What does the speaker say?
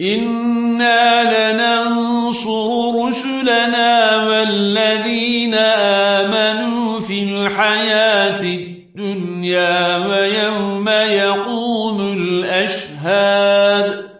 إنا لننصر رسلنا والذين آمنوا في الحياة الدنيا ويوم يقوم الأشهاد